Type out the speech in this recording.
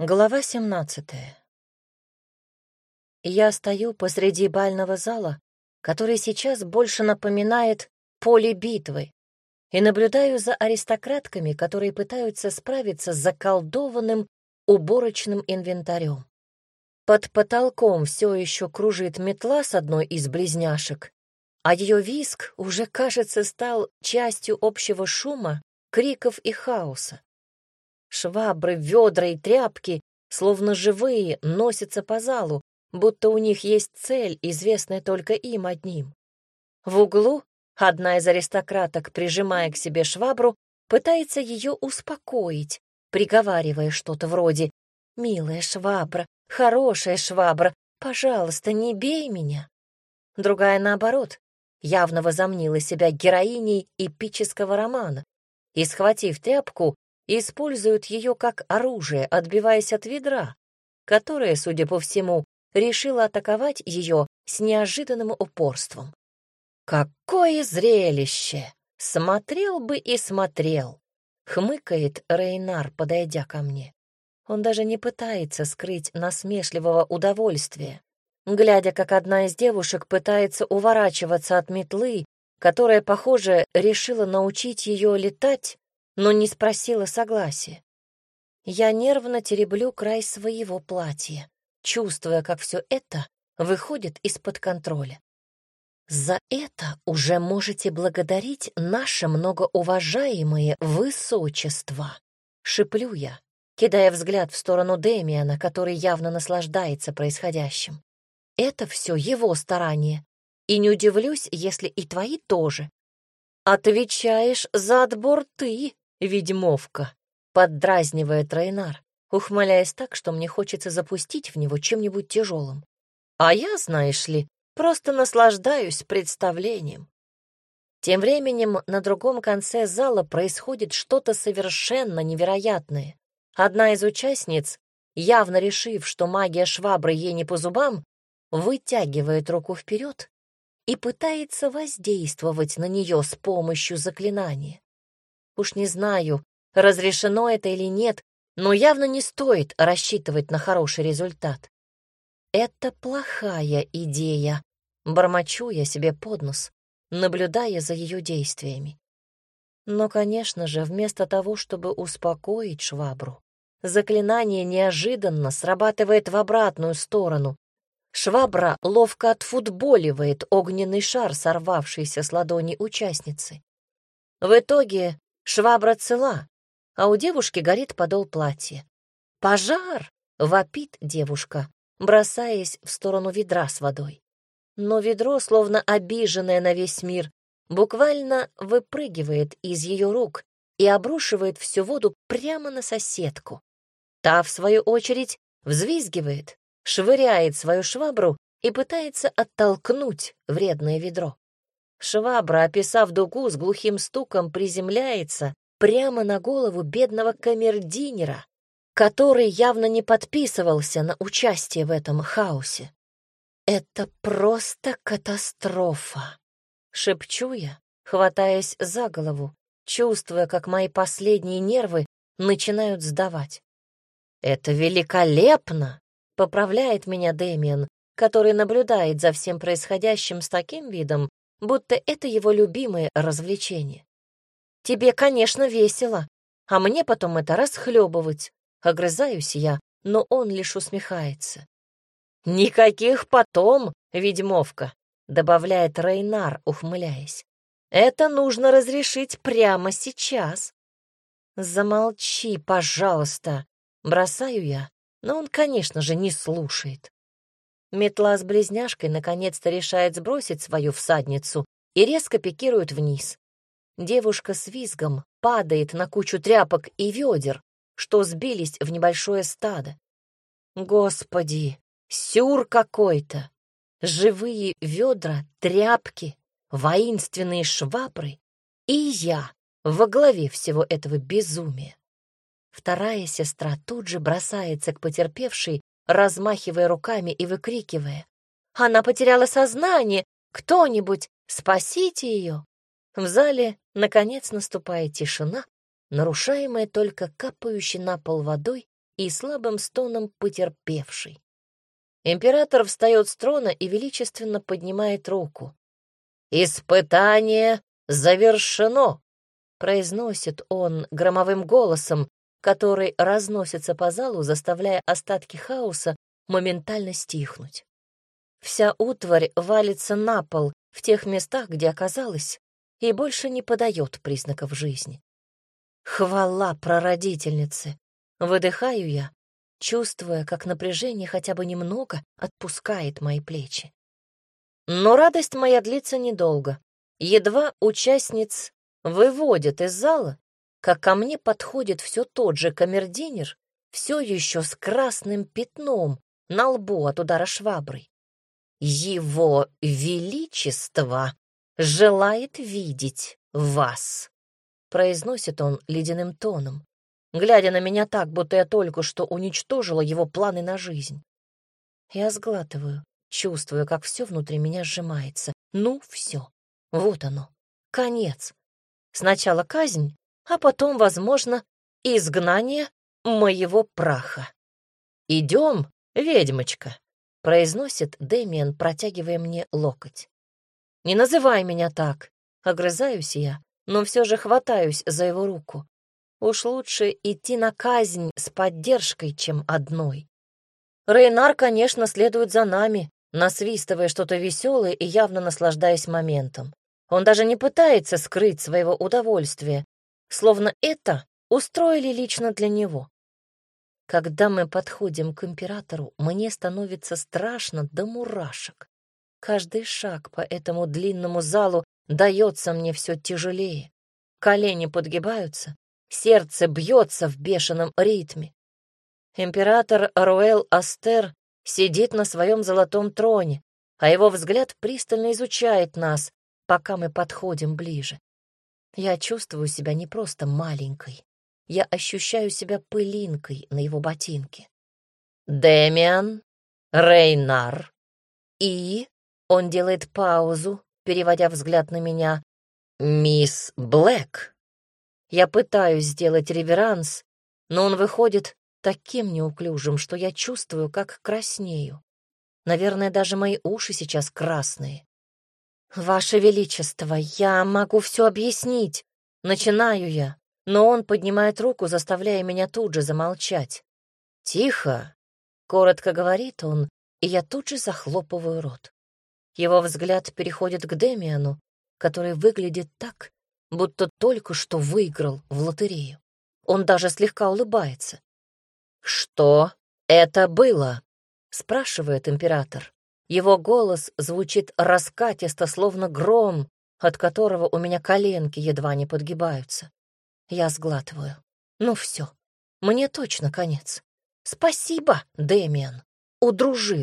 Глава 17 Я стою посреди бального зала, который сейчас больше напоминает поле битвы, и наблюдаю за аристократками, которые пытаются справиться с заколдованным уборочным инвентарем. Под потолком все еще кружит метла с одной из близняшек, а ее виск уже, кажется, стал частью общего шума, криков и хаоса. Швабры, ведра и тряпки, словно живые, носятся по залу, будто у них есть цель, известная только им одним. В углу одна из аристократок, прижимая к себе швабру, пытается ее успокоить, приговаривая что-то вроде «Милая швабра, хорошая швабра, пожалуйста, не бей меня». Другая, наоборот, явно возомнила себя героиней эпического романа и, схватив тряпку, используют ее как оружие, отбиваясь от ведра, которое, судя по всему, решило атаковать ее с неожиданным упорством. «Какое зрелище! Смотрел бы и смотрел!» — хмыкает Рейнар, подойдя ко мне. Он даже не пытается скрыть насмешливого удовольствия, глядя, как одна из девушек пытается уворачиваться от метлы, которая, похоже, решила научить ее летать но не спросила согласия. Я нервно тереблю край своего платья, чувствуя, как все это выходит из-под контроля. За это уже можете благодарить наше многоуважаемое высочество, шиплю я, кидая взгляд в сторону Демиана, который явно наслаждается происходящим. Это все его старание, и не удивлюсь, если и твои тоже. Отвечаешь за отбор ты, ведьмовка», — поддразнивает Рейнар, ухмыляясь так, что мне хочется запустить в него чем-нибудь тяжелым. А я, знаешь ли, просто наслаждаюсь представлением. Тем временем на другом конце зала происходит что-то совершенно невероятное. Одна из участниц, явно решив, что магия швабры ей не по зубам, вытягивает руку вперед и пытается воздействовать на нее с помощью заклинания. Уж не знаю, разрешено это или нет, но явно не стоит рассчитывать на хороший результат. Это плохая идея, бормочу я себе под нос, наблюдая за ее действиями. Но, конечно же, вместо того, чтобы успокоить швабру, заклинание неожиданно срабатывает в обратную сторону. Швабра ловко отфутболивает огненный шар, сорвавшийся с ладони участницы. В итоге Швабра цела, а у девушки горит подол платья. «Пожар!» — вопит девушка, бросаясь в сторону ведра с водой. Но ведро, словно обиженное на весь мир, буквально выпрыгивает из ее рук и обрушивает всю воду прямо на соседку. Та, в свою очередь, взвизгивает, швыряет свою швабру и пытается оттолкнуть вредное ведро. Швабра, описав дугу, с глухим стуком приземляется прямо на голову бедного камердинера, который явно не подписывался на участие в этом хаосе. «Это просто катастрофа!» — шепчу я, хватаясь за голову, чувствуя, как мои последние нервы начинают сдавать. «Это великолепно!» — поправляет меня Дэмиан, который наблюдает за всем происходящим с таким видом, будто это его любимое развлечение. «Тебе, конечно, весело, а мне потом это расхлебывать», — огрызаюсь я, но он лишь усмехается. «Никаких потом, ведьмовка», — добавляет Рейнар, ухмыляясь. «Это нужно разрешить прямо сейчас». «Замолчи, пожалуйста», — бросаю я, но он, конечно же, не слушает. Метла с близняшкой наконец-то решает сбросить свою всадницу и резко пикирует вниз. Девушка с визгом падает на кучу тряпок и ведер, что сбились в небольшое стадо. Господи, сюр какой-то! Живые ведра, тряпки, воинственные швабры и я во главе всего этого безумия. Вторая сестра тут же бросается к потерпевшей размахивая руками и выкрикивая. «Она потеряла сознание! Кто-нибудь, спасите ее!» В зале, наконец, наступает тишина, нарушаемая только капающей на пол водой и слабым стоном потерпевший. Император встает с трона и величественно поднимает руку. «Испытание завершено!» — произносит он громовым голосом, который разносится по залу, заставляя остатки хаоса моментально стихнуть. Вся утварь валится на пол в тех местах, где оказалась, и больше не подает признаков жизни. Хвала прародительнице! Выдыхаю я, чувствуя, как напряжение хотя бы немного отпускает мои плечи. Но радость моя длится недолго. Едва участниц выводят из зала, как ко мне подходит все тот же камердинер, все еще с красным пятном на лбу от удара шваброй. Его Величество желает видеть вас, произносит он ледяным тоном, глядя на меня так, будто я только что уничтожила его планы на жизнь. Я сглатываю, чувствую, как все внутри меня сжимается. Ну, все. Вот оно. Конец. Сначала казнь, а потом, возможно, изгнание моего праха. «Идем, ведьмочка», — произносит Дэмиан, протягивая мне локоть. «Не называй меня так», — огрызаюсь я, но все же хватаюсь за его руку. Уж лучше идти на казнь с поддержкой, чем одной. Рейнар, конечно, следует за нами, насвистывая что-то веселое и явно наслаждаясь моментом. Он даже не пытается скрыть своего удовольствия, словно это устроили лично для него. Когда мы подходим к императору, мне становится страшно до мурашек. Каждый шаг по этому длинному залу дается мне все тяжелее. Колени подгибаются, сердце бьется в бешеном ритме. Император Руэл Астер сидит на своем золотом троне, а его взгляд пристально изучает нас, пока мы подходим ближе. Я чувствую себя не просто маленькой. Я ощущаю себя пылинкой на его ботинке. «Дэмиан, Рейнар и...» Он делает паузу, переводя взгляд на меня. «Мисс Блэк». Я пытаюсь сделать реверанс, но он выходит таким неуклюжим, что я чувствую, как краснею. Наверное, даже мои уши сейчас красные. «Ваше Величество, я могу все объяснить!» Начинаю я, но он поднимает руку, заставляя меня тут же замолчать. «Тихо!» — коротко говорит он, и я тут же захлопываю рот. Его взгляд переходит к Демиану, который выглядит так, будто только что выиграл в лотерею. Он даже слегка улыбается. «Что это было?» — спрашивает император. Его голос звучит раскатисто, словно гром, от которого у меня коленки едва не подгибаются. Я сглатываю. Ну все, мне точно конец. Спасибо, Дэмиан. Удружил.